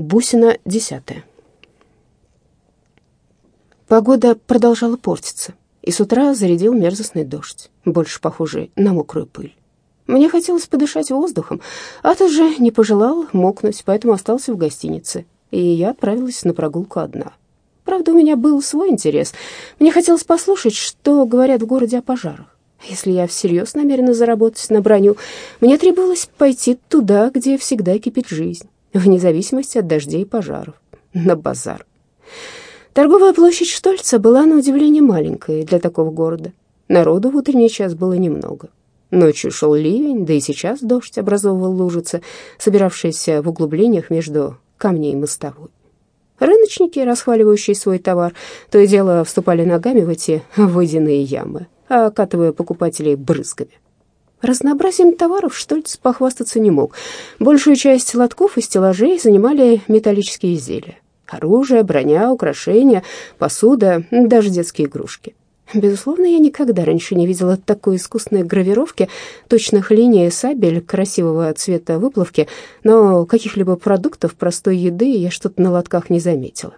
Бусина десятая. Погода продолжала портиться, и с утра зарядил мерзостный дождь, больше похожий на мокрую пыль. Мне хотелось подышать воздухом, а ты же не пожелал мокнуть, поэтому остался в гостинице, и я отправилась на прогулку одна. Правда, у меня был свой интерес. Мне хотелось послушать, что говорят в городе о пожарах. Если я всерьез намерена заработать на броню, мне требовалось пойти туда, где всегда кипит жизнь, вне зависимости от дождей и пожаров, на базар. Торговая площадь Штольца была, на удивление, маленькая для такого города. Народу в утренний час было немного. Ночью шел ливень, да и сейчас дождь образовывал лужицы, собиравшиеся в углублениях между камней и мостовой. Рыночники, расхваливающие свой товар, то и дело вступали ногами в эти водяные ямы, окатывая покупателей брызгами. Разнообразием товаров Штольц похвастаться не мог. Большую часть лотков и стеллажей занимали металлические изделия. Оружие, броня, украшения, посуда, даже детские игрушки. Безусловно, я никогда раньше не видела такой искусной гравировки, точных линий сабель, красивого цвета выплавки, но каких-либо продуктов простой еды я что-то на лотках не заметила.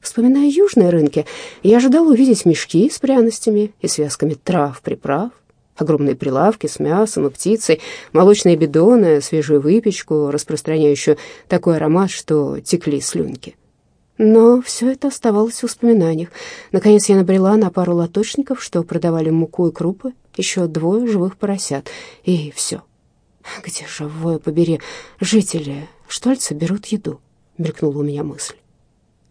Вспоминая южные рынки, я ожидала увидеть мешки с пряностями и связками трав, приправ, огромные прилавки с мясом и птицей, молочные бидоны, свежую выпечку, распространяющую такой аромат, что текли слюнки. Но все это оставалось в воспоминаниях. Наконец я набрела на пару лоточников, что продавали муку и крупы, еще двое живых поросят, и все. «Где же, воя побери, жители Штольца берут еду?» — мелькнула у меня мысль.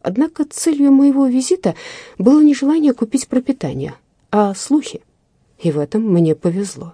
Однако целью моего визита было не желание купить пропитание, а слухи. И в этом мне повезло.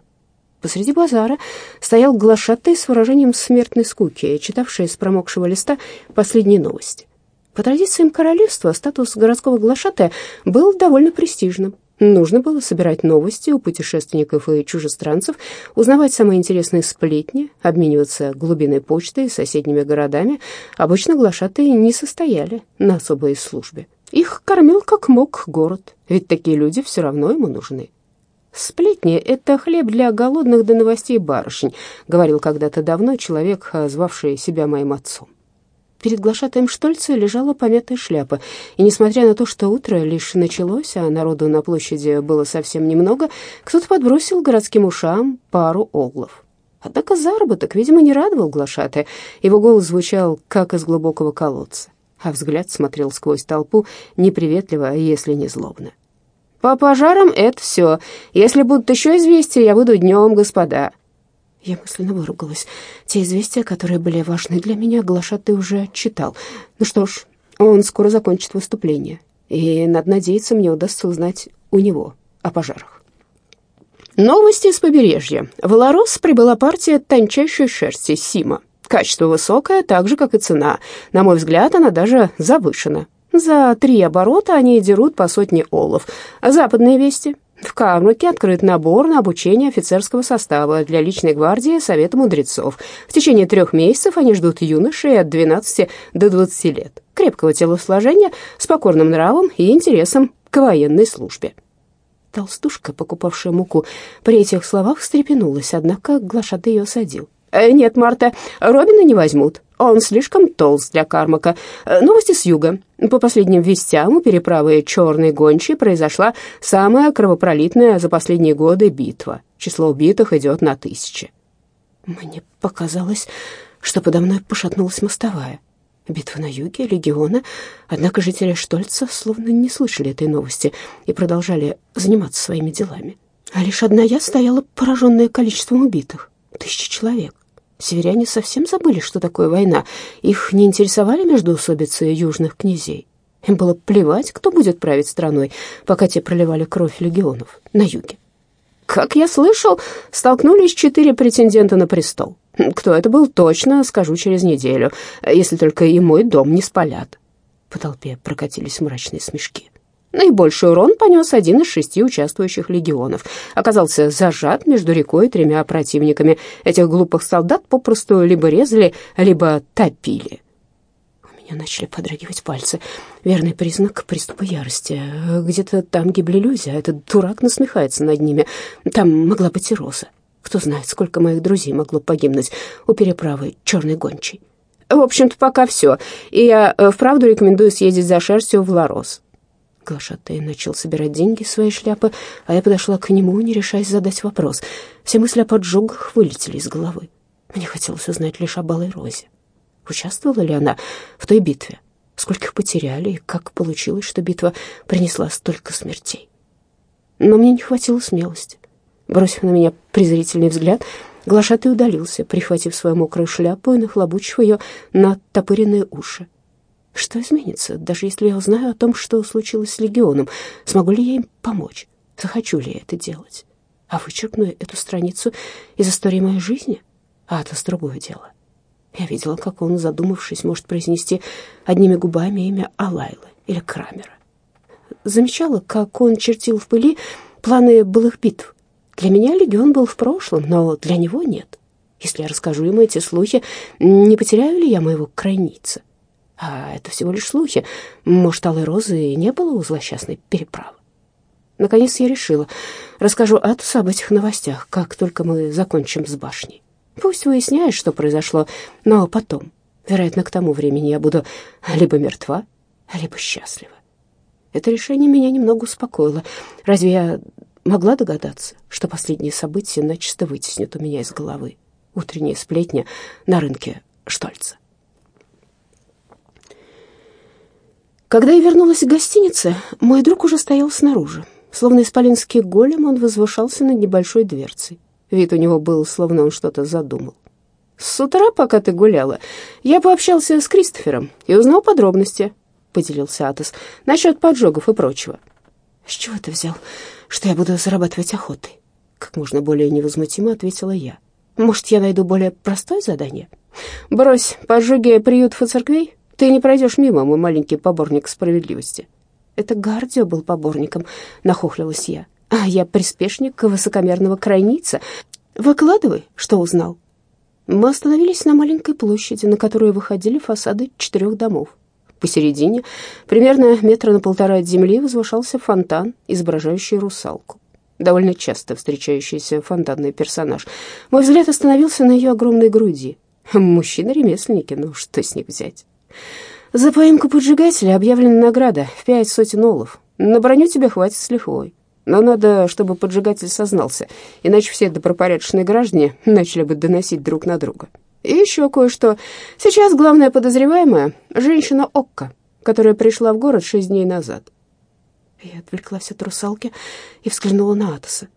Посреди базара стоял глашатый с выражением смертной скуки, читавший с промокшего листа последние новости. По традициям королевства статус городского глашатая был довольно престижным. Нужно было собирать новости у путешественников и чужестранцев, узнавать самые интересные сплетни, обмениваться глубиной почтой с соседними городами. Обычно глашатые не состояли на особой службе. Их кормил как мог город, ведь такие люди все равно ему нужны. «Сплетни — это хлеб для голодных до новостей барышень», — говорил когда-то давно человек, звавший себя моим отцом. Перед глашатаем Штольца лежала помятая шляпа, и, несмотря на то, что утро лишь началось, а народу на площади было совсем немного, кто-то подбросил городским ушам пару оглов. Однако заработок, видимо, не радовал глашатая. Его голос звучал, как из глубокого колодца, а взгляд смотрел сквозь толпу неприветливо, если не злобно. «По пожарам это все. Если будут еще известия, я буду днем, господа», я мысленно выругалась. Те известия, которые были важны для меня, глашатый уже читал. Ну что ж, он скоро закончит выступление, и, надо надеяться, мне удастся узнать у него о пожарах. Новости с побережья. В Ларос прибыла партия тончайшей шерсти Сима. Качество высокое, так же, как и цена. На мой взгляд, она даже завышена. За три оборота они дерут по сотне олов. Западные вести. В Карлыке открыт набор на обучение офицерского состава для личной гвардии Совета мудрецов. В течение трех месяцев они ждут юношей от 12 до 20 лет, крепкого телосложения, с покорным нравом и интересом к военной службе. Толстушка, покупавшая муку, при этих словах встрепенулась, однако глашатый ее садил. «Э, «Нет, Марта, Робина не возьмут. Он слишком толст для Кармака. Э, новости с юга. По последним вестям у переправы Черной Гончей произошла самая кровопролитная за последние годы битва. Число убитых идет на тысячи». Мне показалось, что подо мной пошатнулась мостовая. Битва на юге, легиона. Однако жители Штольца словно не слышали этой новости и продолжали заниматься своими делами. А лишь одна я стояла, пораженная количеством убитых. Тысячи человек. Северяне совсем забыли, что такое война. Их не интересовали междоусобицы южных князей. Им было плевать, кто будет править страной, пока те проливали кровь легионов на юге. Как я слышал, столкнулись четыре претендента на престол. Кто это был, точно скажу через неделю, если только и мой дом не спалят. По толпе прокатились мрачные смешки. Наибольший урон понес один из шести участвующих легионов. Оказался зажат между рекой и тремя противниками. Этих глупых солдат попросту либо резали, либо топили. У меня начали подрагивать пальцы. Верный признак приступа ярости. Где-то там гибли люди, а этот дурак насмехается над ними. Там могла быть и Роза. Кто знает, сколько моих друзей могло погибнуть у переправы Черной Гончей. В общем-то, пока все. И я э, вправду рекомендую съездить за шерстью в Ларос. Глашатый начал собирать деньги своей шляпы, а я подошла к нему, не решаясь задать вопрос. Все мысли о поджогах вылетели из головы. Мне хотелось узнать лишь о Балой Розе. Участвовала ли она в той битве? Сколько потеряли, и как получилось, что битва принесла столько смертей? Но мне не хватило смелости. Бросив на меня презрительный взгляд, глашатый удалился, прихватив свою мокрую шляпу и нахлобучив ее на топыренные уши. Что изменится, даже если я узнаю о том, что случилось с легионом? Смогу ли я им помочь? Захочу ли я это делать? А вычеркну эту страницу из истории моей жизни? А это с другое дело. Я видела, как он, задумавшись, может произнести одними губами имя Алайлы или Крамера. Замечала, как он чертил в пыли планы былых битв. Для меня легион был в прошлом, но для него нет. Если я расскажу ему эти слухи, не потеряю ли я моего крайница? А это всего лишь слухи. Может, Алой Розы и не было у злосчастной переправы. Наконец я решила. Расскажу Атусу об этих новостях, как только мы закончим с башней. Пусть выясняет, что произошло, но потом. Вероятно, к тому времени я буду либо мертва, либо счастлива. Это решение меня немного успокоило. Разве я могла догадаться, что последние события начисто вытеснят у меня из головы утренняя сплетня на рынке Штольца? Когда я вернулась к гостинице, мой друг уже стоял снаружи. Словно исполинский голем, он возвышался над небольшой дверцей. Вид у него был, словно он что-то задумал. «С утра, пока ты гуляла, я пообщался с Кристофером и узнал подробности», — поделился Атос, — «насчет поджогов и прочего». «С чего ты взял, что я буду зарабатывать охотой?» Как можно более невозмутимо ответила я. «Может, я найду более простое задание?» «Брось, поджоги приютов и церквей ты не пройдешь мимо, мой маленький поборник справедливости. Это Гардио был поборником, нахохлилась я. А я приспешник высокомерного крайница. Выкладывай, что узнал. Мы остановились на маленькой площади, на которую выходили фасады четырех домов. Посередине, примерно метра на полтора от земли, возвышался фонтан, изображающий русалку. Довольно часто встречающийся фонтанный персонаж. Мой взгляд остановился на ее огромной груди. Мужчины-ремесленники, ну что с них взять? За поимку поджигателя объявлена награда в пять сотен олов. На броню тебе хватит с лихвой. Но надо, чтобы поджигатель сознался, иначе все добропорядочные граждане начали бы доносить друг на друга. И еще кое-что. Сейчас главная подозреваемая — женщина Окка, которая пришла в город шесть дней назад. Я отвлеклась от русалки и взглянула на Атоса.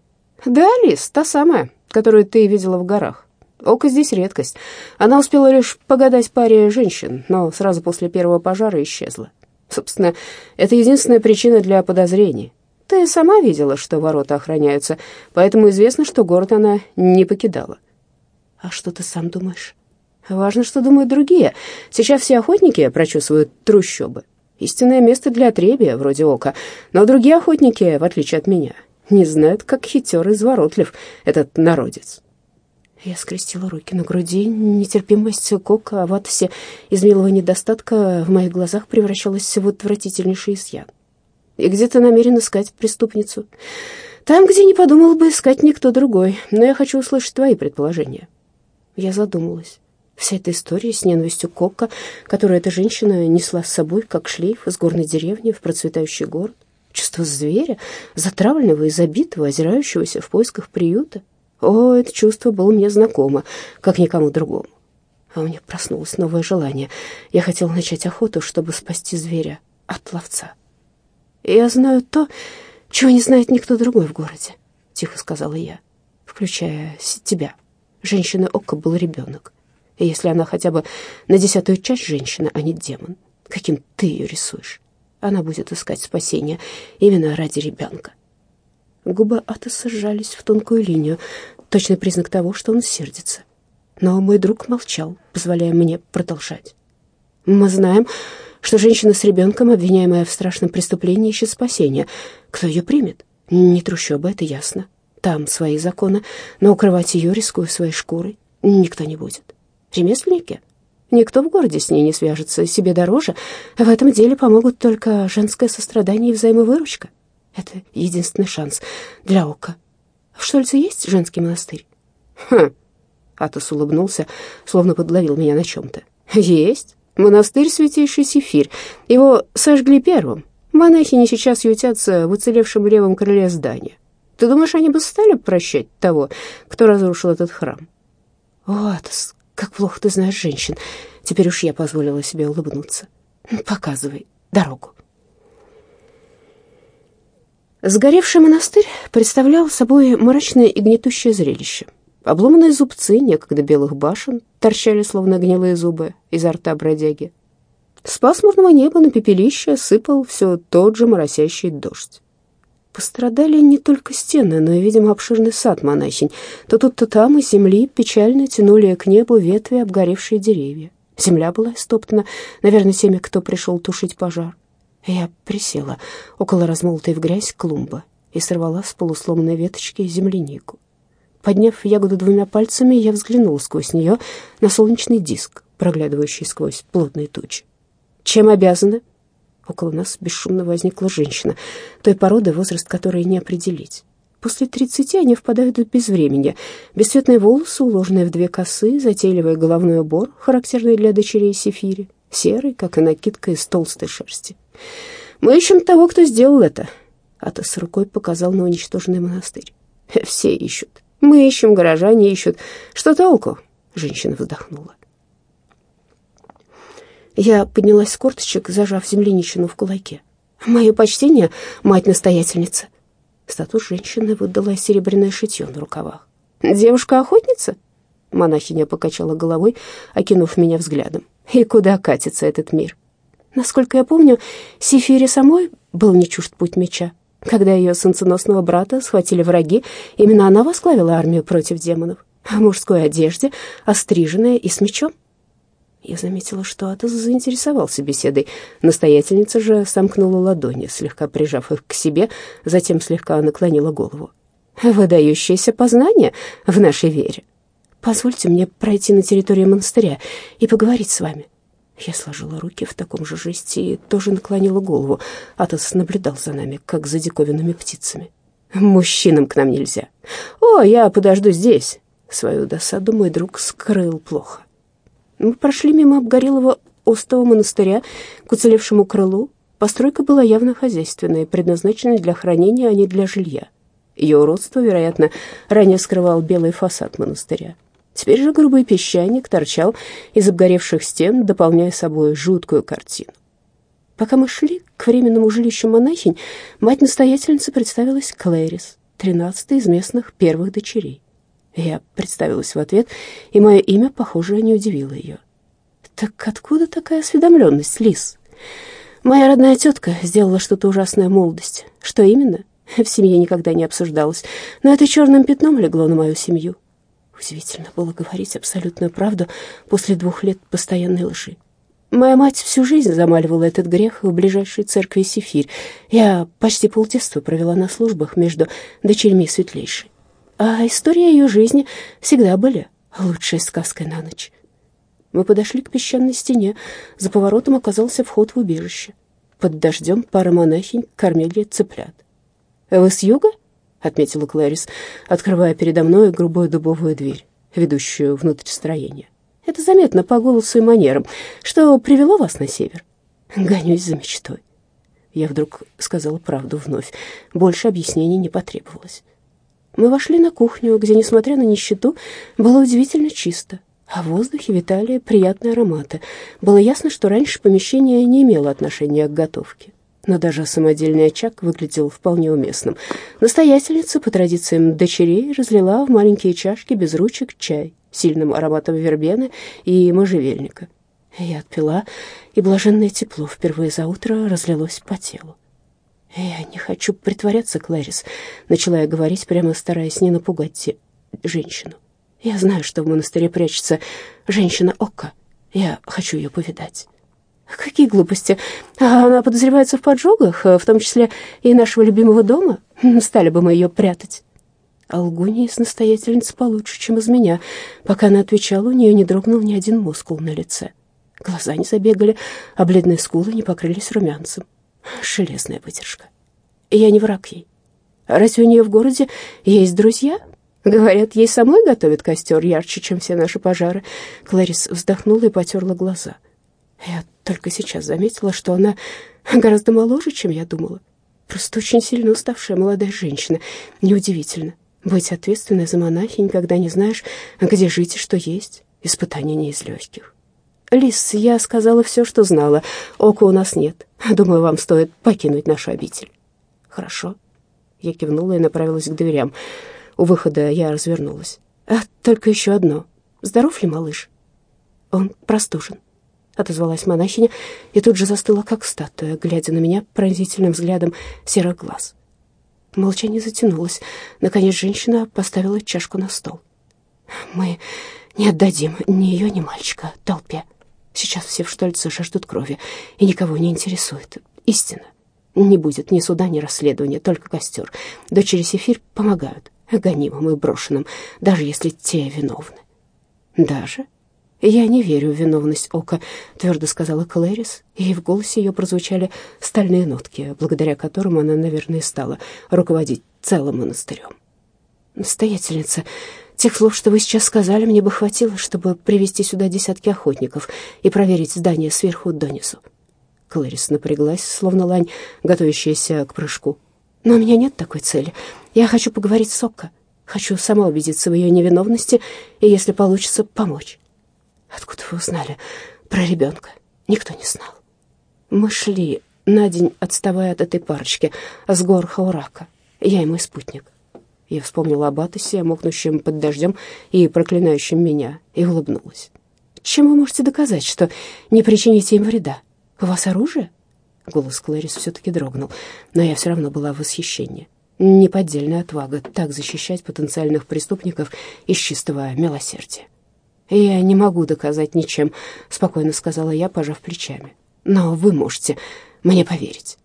«Да, Лис, та самая, которую ты видела в горах. Око здесь редкость. Она успела лишь погадать паре женщин, но сразу после первого пожара исчезла. Собственно, это единственная причина для подозрений. Ты сама видела, что ворота охраняются, поэтому известно, что город она не покидала. А что ты сам думаешь? Важно, что думают другие. Сейчас все охотники прочесывают трущобы. Истинное место для отребия, вроде ока. Но другие охотники, в отличие от меня, не знают, как хитер и изворотлив этот народец. Я скрестила руки на груди. Нетерпимость Кока в Атосе из милого недостатка в моих глазах превращалась в отвратительнейший изъян. «И где ты намерен искать преступницу?» «Там, где не подумал бы искать никто другой, но я хочу услышать твои предположения». Я задумалась. Вся эта история с ненавистью Кока, которую эта женщина несла с собой, как шлейф из горной деревни в процветающий город, чувство зверя, затравленного и забитого, озирающегося в поисках приюта, о, это чувство было мне знакомо, как никому другому. А у меня проснулось новое желание. Я хотела начать охоту, чтобы спасти зверя от ловца. «Я знаю то, чего не знает никто другой в городе», — тихо сказала я, включая тебя. Женщина Ока был ребенок. И если она хотя бы на десятую часть женщина, а не демон, каким ты ее рисуешь, она будет искать спасения именно ради ребенка. Губы Атоса сжались в тонкую линию, точный признак того, что он сердится. Но мой друг молчал, позволяя мне продолжать. «Мы знаем, что женщина с ребенком, обвиняемая в страшном преступлении, ищет спасения. Кто ее примет? Не трущоба, это ясно. Там свои законы, но укрывать ее, рискуя своей шкурой, никто не будет. Ремесленники? Никто в городе с ней не свяжется, себе дороже. В этом деле помогут только женское сострадание и взаимовыручка. Это единственный шанс для Ока. В Штольце есть женский монастырь? Хм. Атос улыбнулся, словно подловил меня на чем-то. Есть. Монастырь Святейший Сефирь. Его сожгли первым. Монахини сейчас ютятся в уцелевшем левом крыле здания. Ты думаешь, они бы стали прощать того, кто разрушил этот храм? О, Атос, как плохо ты знаешь женщин. Теперь уж я позволила себе улыбнуться. Показывай дорогу. Сгоревший монастырь представлял собой мрачное и гнетущее зрелище. Обломанные зубцы некогда белых башен торчали, словно гнилые зубы, изо рта бродяги. С пасмурного неба на пепелище сыпал все тот же моросящий дождь. Пострадали не только стены, но и, видимо, обширный сад монахинь. То тут, то там из земли печально тянули к небу ветви обгоревшие деревья. Земля была истоптана, наверное, теми, кто пришел тушить пожар. Я присела около размолотой в грязь клумбы и сорвала с полусломанной веточки землянику. Подняв ягоду двумя пальцами, я взглянула сквозь нее на солнечный диск, проглядывающий сквозь плотные тучи. «Чем обязана?» Около нас бесшумно возникла женщина, той породы, возраст которой не определить. После тридцати они впадают в безвременье. Бесцветные волосы, уложенные в две косы, затейливый головной убор, характерный для дочерей Сефири, серый, как и накидка из толстой шерсти. «Мы ищем того, кто сделал это», — Атос рукой показал на уничтоженный монастырь. «Все ищут. Мы ищем, горожане ищут. Что толку?» Женщина вздохнула. Я поднялась с корточек, зажав земляничину в кулаке. «Мое почтение, мать-настоятельница!» Статус женщины выдала серебряное шитье на рукавах. «Девушка-охотница?» Монахиня покачала головой, окинув меня взглядом. «И куда катится этот мир?» Насколько я помню, Сефире самой был не чужд путь меча. Когда ее солнценосного брата схватили враги, именно она возглавила армию против демонов. В мужской одежде, остриженная и с мечом. Я заметила, что Атос заинтересовался беседой. Настоятельница же сомкнула ладони, слегка прижав их к себе, затем слегка наклонила голову. «Выдающееся познание в нашей вере. Позвольте мне пройти на территорию монастыря и поговорить с вами». Я сложила руки в таком же жесте и тоже наклонила голову. Атос наблюдал за нами, как за диковинными птицами. «Мужчинам к нам нельзя. О, я подожду здесь». Свою досаду мой друг скрыл плохо. Мы прошли мимо обгорелого остого монастыря к уцелевшему крылу. Постройка была явно хозяйственная, предназначенная для хранения, а не для жилья. Ее уродство, вероятно, ранее скрывал белый фасад монастыря. Теперь же грубый песчаник торчал из обгоревших стен, дополняя собой жуткую картину. Пока мы шли к временному жилищу монахинь, мать-настоятельница представилась Клэрис, тринадцатой из местных первых дочерей. Я представилась в ответ, и мое имя, похоже, не удивило ее. «Так откуда такая осведомленность, Лис?» «Моя родная тетка сделала что-то ужасное в молодости. Что именно?» В семье никогда не обсуждалось, но это черным пятном легло на мою семью. Удивительно было говорить абсолютную правду после двух лет постоянной лжи. Моя мать всю жизнь замаливала этот грех в ближайшей церкви Сефирь. Я почти полдетства провела на службах между дочерьми светлейшей. А история ее жизни всегда были лучшей сказкой на ночь. Мы подошли к песчаной стене. За поворотом оказался вход в убежище. Под дождем пара монахинь кормили цыплят. «Вы с юга?» Отметила Клэрис, открывая передо мной грубую дубовую дверь, ведущую внутрь строения. Это заметно по голосу и манерам. Что привело вас на север? Гонюсь за мечтой. Я вдруг сказала правду вновь. Больше объяснений не потребовалось. Мы вошли на кухню, где, несмотря на нищету, было удивительно чисто, а в воздухе витали приятные ароматы. Было ясно, что раньше помещение не имело отношения к готовке но даже самодельный очаг выглядел вполне уместным. Настоятельница, по традициям дочерей, разлила в маленькие чашки без ручек чай сильным ароматом вербены и можжевельника. Я отпила, и блаженное тепло впервые за утро разлилось по телу. «Я не хочу притворяться, Клэрис», — начала я говорить, прямо стараясь не напугать те... женщину. «Я знаю, что в монастыре прячется женщина Ока. Я хочу ее повидать». Какие глупости. А она подозревается в поджогах, в том числе и нашего любимого дома. Стали бы мы ее прятать. А лгунья из настоятельницы получше, чем из меня. Пока она отвечала, у нее не дрогнул ни один мускул на лице. Глаза не забегали, а бледные скулы не покрылись румянцем. Железная выдержка. Я не враг ей. Разве у нее в городе есть друзья? Говорят, ей самой готовят костер ярче, чем все наши пожары. Кларис вздохнула и потерла глаза. Я только сейчас заметила, что она гораздо моложе, чем я думала. Просто очень сильно уставшая молодая женщина. Неудивительно. Быть ответственной за монахинь, когда не знаешь, где жить и что есть. Испытание не из легких. «Лис, я сказала все, что знала. Ока у нас нет. Думаю, вам стоит покинуть нашу обитель». «Хорошо». Я кивнула и направилась к дверям. У выхода я развернулась. «А, только еще одно. Здоров ли малыш?» «Он простужен», — отозвалась монахиня и тут же застыла, как статуя, глядя на меня пронзительным взглядом серых глаз. Молчание затянулось. Наконец женщина поставила чашку на стол. «Мы не отдадим ни ее, ни мальчика толпе. Сейчас все в Штольце жаждут крови, и никого не интересует истина. Не будет ни суда, ни расследования, только костер. Дочери Сефир помогают гонимым и брошенным, даже если те виновны. Даже? Я не верю в виновность Ока, твердо сказала Клэрис, и в голосе ее прозвучали стальные нотки, благодаря которым она, наверное, стала руководить целым монастырем. Настоятельница, тех слов, что вы сейчас сказали, мне бы хватило, чтобы привести сюда десятки охотников и проверить здание сверху донизу. Клэрис напряглась, словно лань, готовящаяся к прыжку. Но у меня нет такой цели. Я хочу поговорить с Окко. Хочу сама убедиться в ее невиновности и, если получится, помочь. Откуда вы узнали про ребенка? Никто не знал. Мы шли на день, отставая от этой парочки, с гор Хаурака. Я и мой спутник. Я вспомнила об Атосе, мокнущем под дождем и проклинающем меня, и улыбнулась. Чем вы можете доказать, что не причините им вреда? У вас оружие? Голос Клэрис все-таки дрогнул, но я все равно была в восхищении. Неподдельная отвага так защищать потенциальных преступников из чистого милосердия. «Я не могу доказать ничем», — спокойно сказала я, пожав плечами. «Но вы можете мне поверить».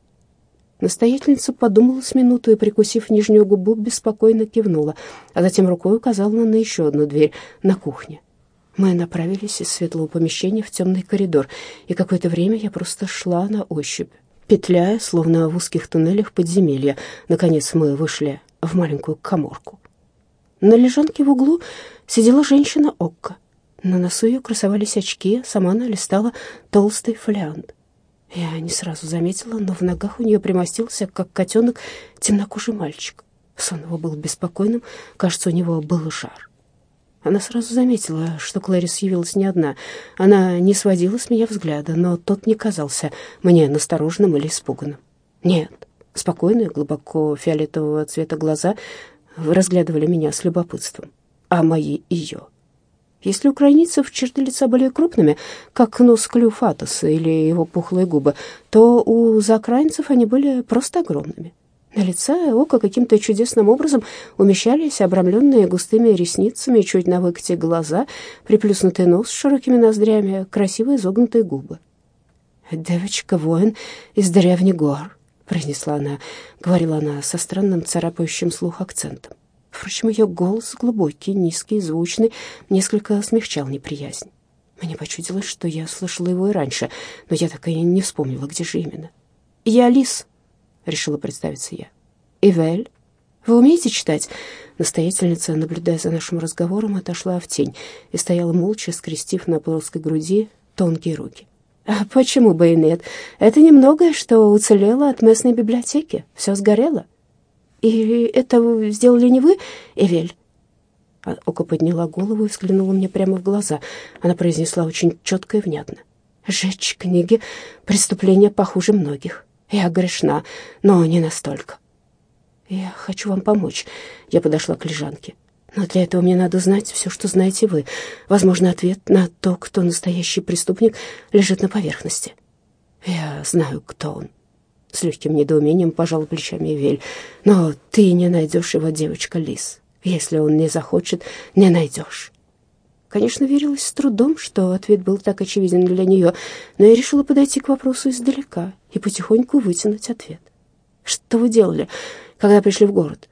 Настоятельница подумала с минуту и, прикусив нижнюю губу, беспокойно кивнула, а затем рукой указала на еще одну дверь на кухне. Мы направились из светлого помещения в темный коридор, и какое-то время я просто шла на ощупь, петляя, словно в узких туннелях подземелья. Наконец мы вышли в маленькую коморку. На лежанке в углу сидела женщина Окка. На носу ее красовались очки, сама она листала толстый фолиант. Я не сразу заметила, но в ногах у нее примостился, как котенок, темнокожий мальчик. Сон его был беспокойным, кажется, у него был жар. Она сразу заметила, что Клэрис явилась не одна. Она не сводила с меня взгляда, но тот не казался мне настороженным или испуганным. Нет, спокойные, глубоко фиолетового цвета глаза разглядывали меня с любопытством, а мои — ее. Если у крайницев черты лица были крупными, как нос Клюфатоса или его пухлые губы, то у закраинцев они были просто огромными. На лице око каким-то чудесным образом умещались обрамленные густыми ресницами, чуть на выкате глаза, приплюснутый нос с широкими ноздрями, красиво изогнутые губы. «Девочка-воин из древних гор», — произнесла она, — говорила она со странным царапающим слух акцентом. Впрочем, ее голос глубокий, низкий, звучный, несколько смягчал неприязнь. Мне почудилось, что я слышала его и раньше, но я так и не вспомнила, где же именно. «Я Алис», — решила представиться я. «Ивель, вы умеете читать?» Настоятельница, наблюдая за нашим разговором, отошла в тень и стояла молча, скрестив на плоской груди тонкие руки. «А почему бы и нет? Это немногое, что уцелело от местной библиотеки. Все сгорело». «И это сделали не вы, Эвель?» Ока подняла голову и взглянула мне прямо в глаза. Она произнесла очень четко и внятно. «Жечь книги — преступление похуже многих. Я грешна, но не настолько. Я хочу вам помочь. Я подошла к лежанке. Но для этого мне надо знать все, что знаете вы. Возможно, ответ на то, кто настоящий преступник, лежит на поверхности. Я знаю, кто он. С легким недоумением пожал плечами Вель. Но ты не найдешь его, девочка Лис. Если он не захочет, не найдешь. Конечно, верилось с трудом, что ответ был так очевиден для нее, но я решила подойти к вопросу издалека и потихоньку вытянуть ответ. «Что вы делали, когда пришли в город?»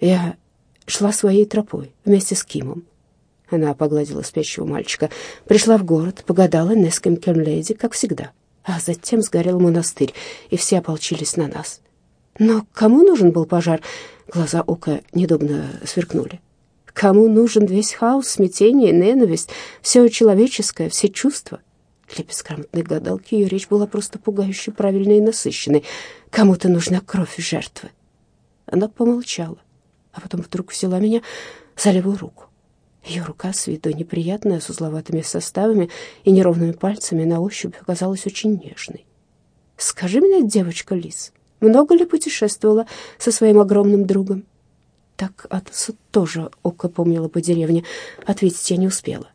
«Я шла своей тропой вместе с Кимом». Она погладила спящего мальчика. «Пришла в город, погадала Неском Кернлейди, как всегда. А затем сгорел монастырь, и все ополчились на нас. Но кому нужен был пожар?» Глаза Ока недобно сверкнули. Кому нужен весь хаос, смятение, ненависть, все человеческое, все чувства? Для бесграмотной гадалки ее речь была просто пугающе правильной и насыщенной. Кому-то нужна кровь жертвы. Она помолчала, а потом вдруг взяла меня за левую руку. Ее рука, с виду неприятная, с узловатыми составами и неровными пальцами, на ощупь оказалась очень нежной. «Скажи мне, девочка Лис, много ли путешествовала со своим огромным другом?» Так Атосу тоже око помнила по деревне. Ответить я не успела.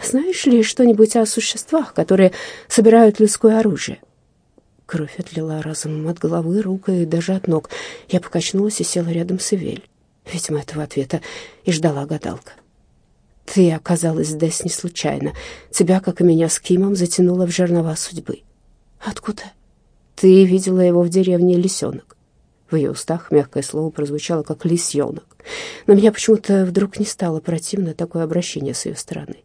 «Знаешь ли что-нибудь о существах, которые собирают людское оружие?» Кровь отлила разом от головы, рук и даже от ног. Я покачнулась и села рядом с Ивель. Видимо, этого ответа и ждала гадалка. Ты оказалась здесь не случайно. Тебя, как и меня с Кимом, затянуло в жернова судьбы. Откуда? Ты видела его в деревне Лисенок. В ее устах мягкое слово прозвучало, как «лисенок». Но меня почему-то вдруг не стало противно такое обращение с ее стороны.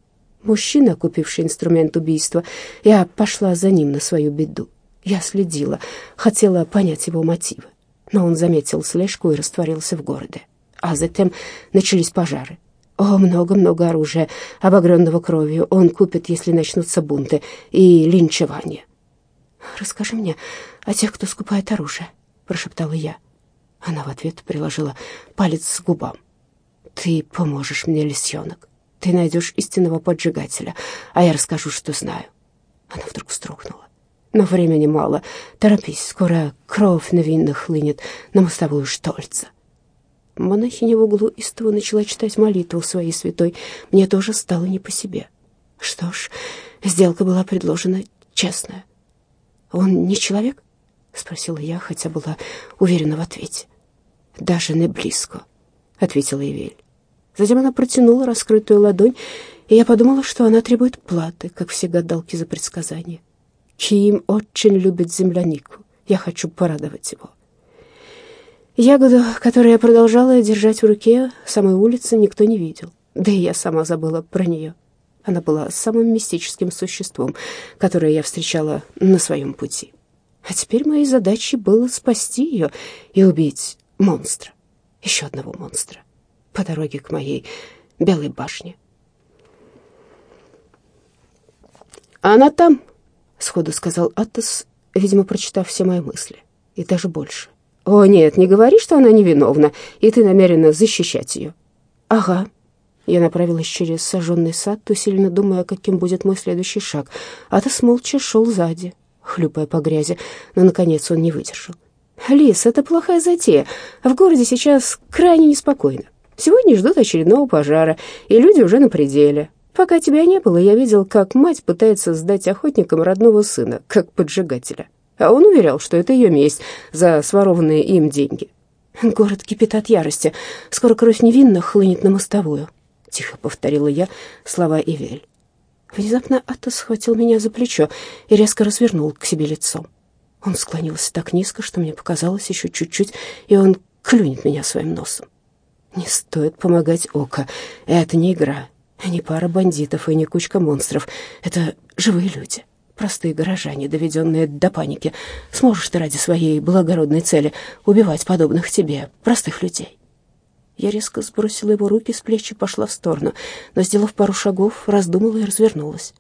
Мужчина, купивший инструмент убийства, я пошла за ним на свою беду. Я следила, хотела понять его мотивы. Но он заметил слежку и растворился в городе. А затем начались пожары. О, много-много оружия, обогренного кровью. Он купит, если начнутся бунты и линчевание. «Расскажи мне о тех, кто скупает оружие», — прошептала я. Она в ответ приложила палец к губам. «Ты поможешь мне, лисенок. Ты найдешь истинного поджигателя, а я расскажу, что знаю». Она вдруг вздрогнула. «Но времени мало. Торопись, скоро кровь невинно хлынет на мостовую Штольца». Монахиня в углу истово начала читать молитву своей святой. Мне тоже стало не по себе. Что ж, сделка была предложена честная. «Он не человек?» — спросила я, хотя была уверена в ответе. «Даже не близко», — ответила Эвель. Затем она протянула раскрытую ладонь, и я подумала, что она требует платы, как все гадалки за предсказания. Ким очень любит землянику. Я хочу порадовать его. Ягоду, которую я продолжала держать в руке, самой улицы никто не видел. Да и я сама забыла про нее. Она была самым мистическим существом, которое я встречала на своем пути. А теперь моей задачей было спасти ее и убить монстра, еще одного монстра, по дороге к моей белой башне. «Она там», — сходу сказал Атос, видимо, прочитав все мои мысли, и даже больше. «О, нет, не говори, что она невиновна, и ты намерена защищать ее». «Ага». Я направилась через сожженный сад, усиленно думая, каким будет мой следующий шаг. Атос молча шел сзади, хлюпая по грязи, но, наконец, он не выдержал. «Лис, это плохая затея. В городе сейчас крайне неспокойно. Сегодня ждут очередного пожара, и люди уже на пределе. Пока тебя не было, я видел, как мать пытается сдать охотникам родного сына, как поджигателя он уверял, что это ее месть за сворованные им деньги. «Город кипит от ярости. Скоро кровь невинных хлынет на мостовую», — тихо повторила я слова Ивель. Внезапно Атос схватил меня за плечо и резко развернул к себе лицом. Он склонился так низко, что мне показалось еще чуть-чуть, и он клюнет меня своим носом. Не стоит помогать Ока. Это не игра, не пара бандитов и не кучка монстров. Это живые люди простые горожане, доведенные до паники. Сможешь ты ради своей благородной цели убивать подобных тебе, простых людей?» Я резко сбросила его руки с плеч и пошла в сторону, но, сделав пару шагов, раздумала и развернулась.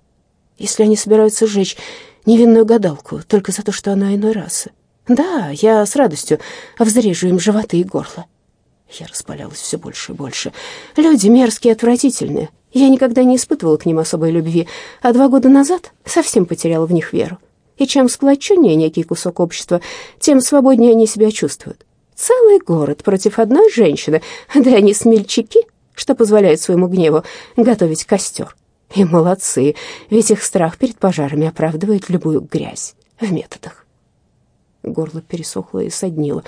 «Если они собираются сжечь невинную гадалку только за то, что она иной расы, да, я с радостью взрежу им животы и горло». Я распалялась все больше и больше. «Люди мерзкие и отвратительные, я никогда не испытывала к ним особой любви, а два года назад совсем потеряла в них веру. И чем сплоченнее некий кусок общества, тем свободнее они себя чувствуют. Целый город против одной женщины, да они смельчаки, что позволяет своему гневу готовить костер. И молодцы, ведь их страх перед пожарами оправдывает любую грязь в методах. Горло пересохло и соднило,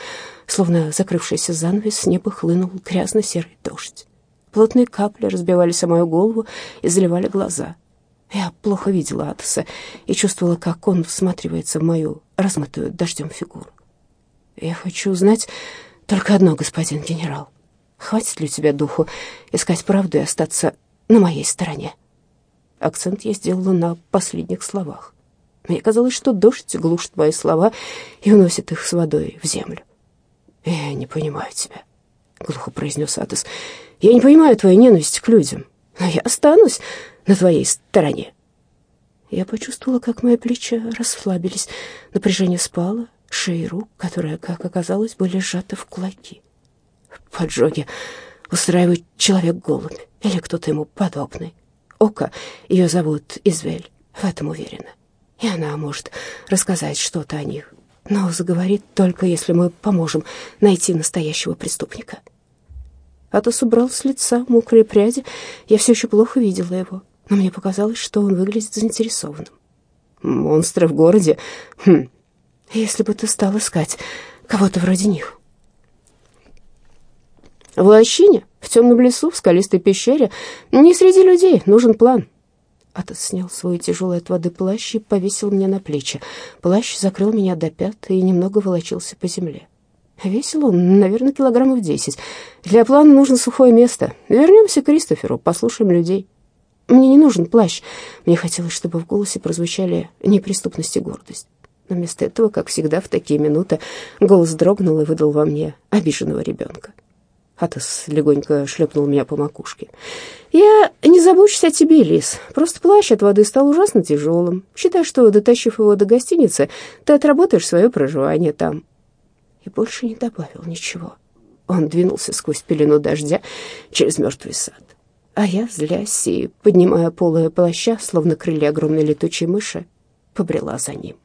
словно закрывшийся занавес с неба хлынул грязно-серый дождь. Плотные капли разбивались о мою голову и заливали глаза. Я плохо видела Атоса и чувствовала, как он всматривается в мою размытую дождем фигуру. «Я хочу узнать только одно, господин генерал. Хватит ли у тебя духу искать правду и остаться на моей стороне?» Акцент я сделала на последних словах. Мне казалось, что дождь глушит мои слова и уносит их с водой в землю. «Я не понимаю тебя», — глухо произнес Атос. Я не понимаю твоей ненависти к людям, но я останусь на твоей стороне». Я почувствовала, как мои плечи расслабились, напряжение спало, шеи рук, которые, как оказалось, были сжаты в кулаки. Поджоги устраивает человек-голубь или кто-то ему подобный. Ока, ее зовут Извель, в этом уверена. И она может рассказать что-то о них, но заговорит только если мы поможем найти настоящего преступника. Атос убрал с лица мокрые пряди. Я все еще плохо видела его, но мне показалось, что он выглядит заинтересованным. «Монстры в городе? Хм. Если бы ты стал искать кого-то вроде них». В лощине, в темном лесу, в скалистой пещере, не среди людей, нужен план. Атос снял свой тяжелый от воды плащ и повесил мне на плечи. Плащ закрыл меня до пят и немного волочился по земле. Весил он, наверное, килограммов десять. Для плана нужно сухое место. Вернемся к Кристоферу, послушаем людей. Мне не нужен плащ. Мне хотелось, чтобы в голосе прозвучали неприступность и гордость. Но вместо этого, как всегда в такие минуты, голос дрогнул и выдал во мне обиженного ребенка. Атос легонько шлепнул меня по макушке. «Я не забочусь о тебе, Лис. Просто плащ от воды стал ужасно тяжелым. Считай, что, дотащив его до гостиницы, ты отработаешь свое проживание там и больше не добавил ничего. Он двинулся сквозь пелену дождя через мертвый сад. А я, злясь и поднимая полое плаща, словно крылья огромной летучей мыши, побрела за ним.